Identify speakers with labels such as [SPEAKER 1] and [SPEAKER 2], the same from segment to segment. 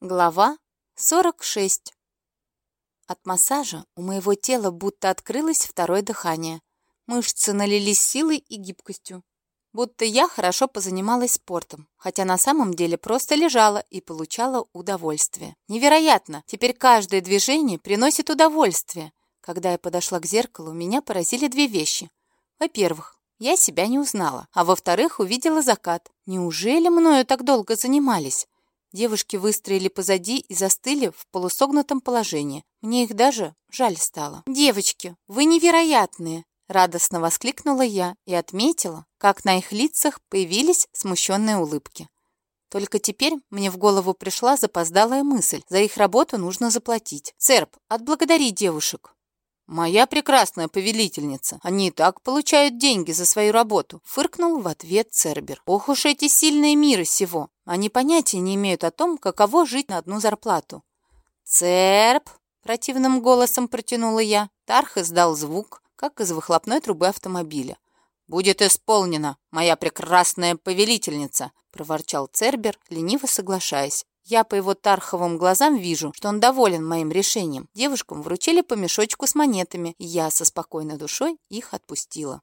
[SPEAKER 1] Глава 46 От массажа у моего тела будто открылось второе дыхание. Мышцы налились силой и гибкостью. Будто я хорошо позанималась спортом, хотя на самом деле просто лежала и получала удовольствие. Невероятно! Теперь каждое движение приносит удовольствие. Когда я подошла к зеркалу, меня поразили две вещи. Во-первых, я себя не узнала, а во-вторых, увидела закат. Неужели мною так долго занимались? Девушки выстроили позади и застыли в полусогнутом положении. Мне их даже жаль стало. «Девочки, вы невероятные!» Радостно воскликнула я и отметила, как на их лицах появились смущенные улыбки. Только теперь мне в голову пришла запоздалая мысль. За их работу нужно заплатить. «Церп, отблагодари девушек!» «Моя прекрасная повелительница, они и так получают деньги за свою работу», — фыркнул в ответ Цербер. «Ох уж эти сильные миры сего! Они понятия не имеют о том, каково жить на одну зарплату». «Церп!» — противным голосом протянула я. Тарх издал звук, как из выхлопной трубы автомобиля. «Будет исполнено, моя прекрасная повелительница!» — проворчал Цербер, лениво соглашаясь. Я по его тарховым глазам вижу, что он доволен моим решением. Девушкам вручили по мешочку с монетами, и я со спокойной душой их отпустила.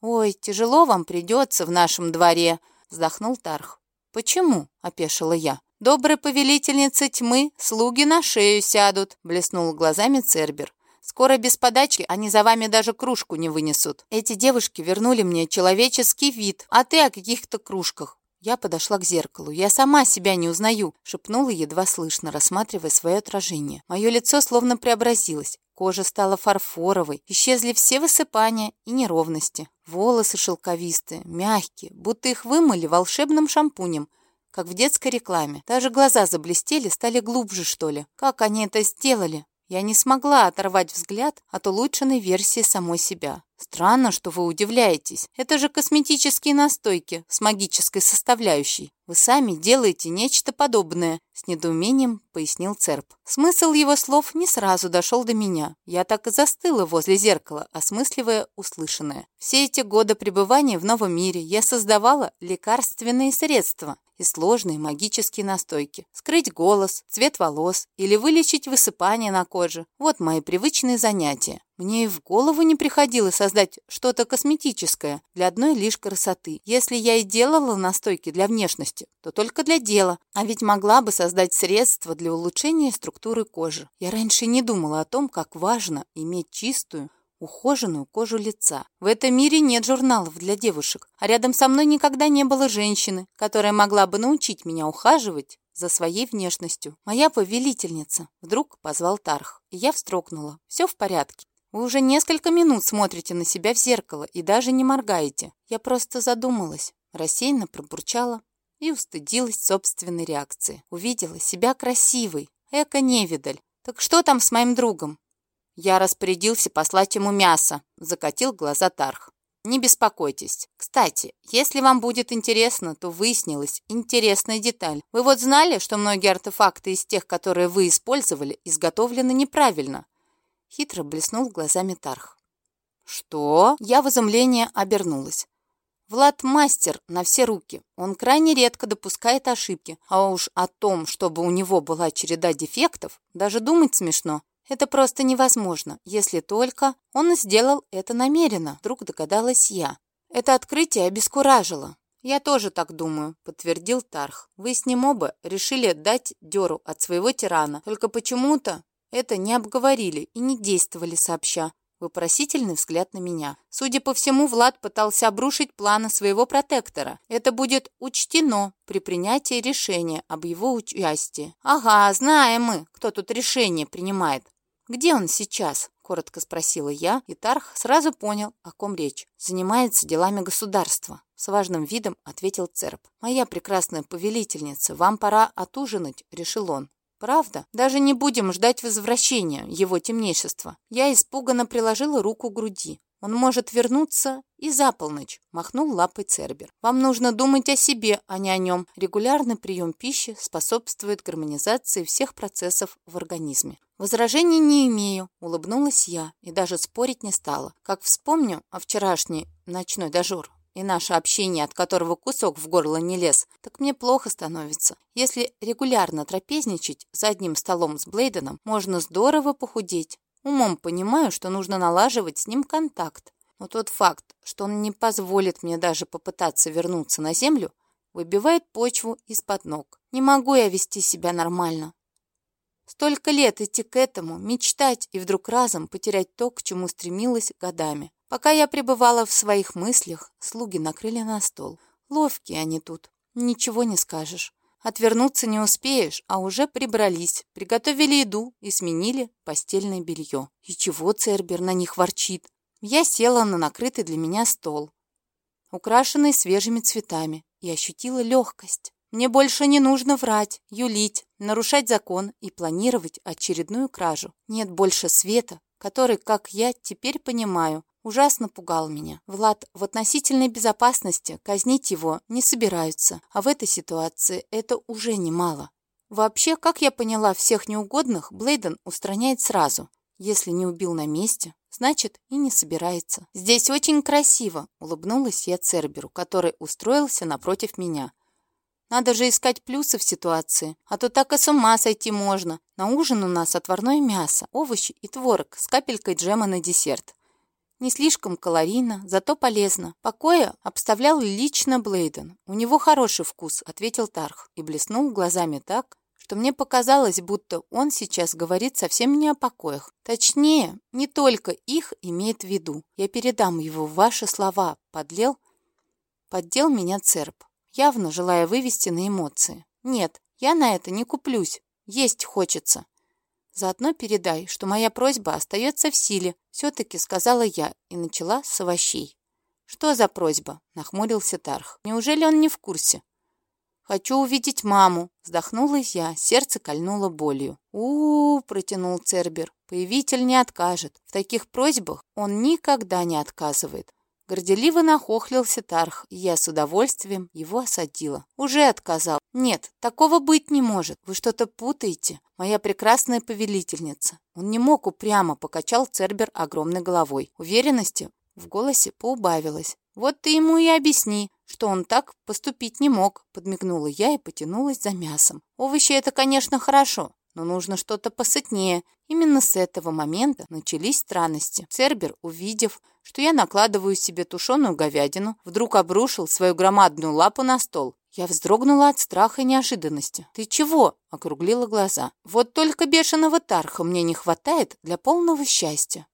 [SPEAKER 1] «Ой, тяжело вам придется в нашем дворе», — вздохнул Тарх. «Почему?» — опешила я. «Добрая повелительница тьмы, слуги на шею сядут», — блеснул глазами Цербер. «Скоро без подачки они за вами даже кружку не вынесут. Эти девушки вернули мне человеческий вид, а ты о каких-то кружках. Я подошла к зеркалу. «Я сама себя не узнаю», — шепнула едва слышно, рассматривая свое отражение. Мое лицо словно преобразилось. Кожа стала фарфоровой, исчезли все высыпания и неровности. Волосы шелковистые, мягкие, будто их вымыли волшебным шампунем, как в детской рекламе. Даже глаза заблестели, стали глубже, что ли. Как они это сделали? Я не смогла оторвать взгляд от улучшенной версии самой себя. Странно, что вы удивляетесь. Это же косметические настойки с магической составляющей. Вы сами делаете нечто подобное, с недоумением пояснил Церп. Смысл его слов не сразу дошел до меня. Я так и застыла возле зеркала, осмысливая услышанное. Все эти годы пребывания в новом мире я создавала лекарственные средства, и сложные магические настойки. Скрыть голос, цвет волос или вылечить высыпание на коже. Вот мои привычные занятия. Мне и в голову не приходило создать что-то косметическое для одной лишь красоты. Если я и делала настойки для внешности, то только для дела. А ведь могла бы создать средства для улучшения структуры кожи. Я раньше не думала о том, как важно иметь чистую, ухоженную кожу лица. В этом мире нет журналов для девушек, а рядом со мной никогда не было женщины, которая могла бы научить меня ухаживать за своей внешностью. Моя повелительница вдруг позвал Тарх, и я встрогнула. Все в порядке. Вы уже несколько минут смотрите на себя в зеркало и даже не моргаете. Я просто задумалась, рассеянно пробурчала и устыдилась собственной реакции. Увидела себя красивой. Эко-невидаль. Так что там с моим другом? Я распорядился послать ему мясо, закатил глаза Тарх. Не беспокойтесь. Кстати, если вам будет интересно, то выяснилась интересная деталь. Вы вот знали, что многие артефакты из тех, которые вы использовали, изготовлены неправильно? Хитро блеснул глазами Тарх. «Что?» Я в изумлении обернулась. Влад мастер на все руки. Он крайне редко допускает ошибки. А уж о том, чтобы у него была череда дефектов, даже думать смешно. Это просто невозможно, если только он сделал это намеренно, вдруг догадалась я. Это открытие обескуражило. «Я тоже так думаю», — подтвердил Тарх. «Вы с ним оба решили дать дёру от своего тирана, только почему-то это не обговорили и не действовали сообща. Вопросительный взгляд на меня. Судя по всему, Влад пытался обрушить планы своего протектора. Это будет учтено при принятии решения об его участии. Ага, знаем мы, кто тут решение принимает. Где он сейчас? Коротко спросила я, и Тарх сразу понял, о ком речь. Занимается делами государства. С важным видом ответил Церб. «Моя прекрасная повелительница, вам пора отужинать», — решил он. Правда? Даже не будем ждать возвращения его темнейшества. Я испуганно приложила руку к груди. Он может вернуться и за полночь, махнул лапой Цербер. Вам нужно думать о себе, а не о нем. Регулярный прием пищи способствует гармонизации всех процессов в организме. Возражений не имею, улыбнулась я и даже спорить не стала. Как вспомню о вчерашней ночной дожор, и наше общение, от которого кусок в горло не лез, так мне плохо становится. Если регулярно трапезничать за одним столом с Блейденом, можно здорово похудеть. Умом понимаю, что нужно налаживать с ним контакт. Но тот факт, что он не позволит мне даже попытаться вернуться на землю, выбивает почву из-под ног. Не могу я вести себя нормально. Столько лет идти к этому, мечтать и вдруг разом потерять то, к чему стремилась годами. Пока я пребывала в своих мыслях, слуги накрыли на стол. Ловкие они тут, ничего не скажешь. Отвернуться не успеешь, а уже прибрались, приготовили еду и сменили постельное белье. И чего Цербер на них ворчит? Я села на накрытый для меня стол, украшенный свежими цветами, и ощутила легкость. Мне больше не нужно врать, юлить, нарушать закон и планировать очередную кражу. Нет больше света, который, как я теперь понимаю, ужасно пугал меня. Влад в относительной безопасности, казнить его не собираются, а в этой ситуации это уже немало. Вообще, как я поняла, всех неугодных Блейден устраняет сразу. Если не убил на месте, значит и не собирается. Здесь очень красиво, улыбнулась я Церберу, который устроился напротив меня. Надо же искать плюсы в ситуации, а то так и с ума сойти можно. На ужин у нас отварное мясо, овощи и творог с капелькой джема на десерт. Не слишком калорийно, зато полезно. Покоя обставлял лично Блейден. У него хороший вкус, ответил Тарх и блеснул глазами так, что мне показалось, будто он сейчас говорит совсем не о покоях. Точнее, не только их имеет в виду. Я передам его ваши слова. Подлел? Поддел меня церп явно желая вывести на эмоции. «Нет, я на это не куплюсь. Есть хочется». «Заодно передай, что моя просьба остается в силе», все-таки сказала я и начала с овощей. «Что за просьба?» — нахмурился Тарх. «Неужели он не в курсе?» «Хочу увидеть маму», — вздохнула я, сердце кольнуло болью. у, -у, -у протянул Цербер. «Появитель не откажет. В таких просьбах он никогда не отказывает. Горделиво нахохлился Тарх, и я с удовольствием его осадила. Уже отказал. Нет, такого быть не может. Вы что-то путаете, моя прекрасная повелительница. Он не мог упрямо, покачал Цербер огромной головой. Уверенности в голосе поубавилось. Вот ты ему и объясни, что он так поступить не мог, подмигнула я и потянулась за мясом. Овощи это, конечно, хорошо, но нужно что-то посытнее. Именно с этого момента начались странности. Цербер, увидев, что я накладываю себе тушеную говядину, вдруг обрушил свою громадную лапу на стол. Я вздрогнула от страха и неожиданности. «Ты чего?» — округлила глаза. «Вот только бешеного тарха мне не хватает для полного счастья».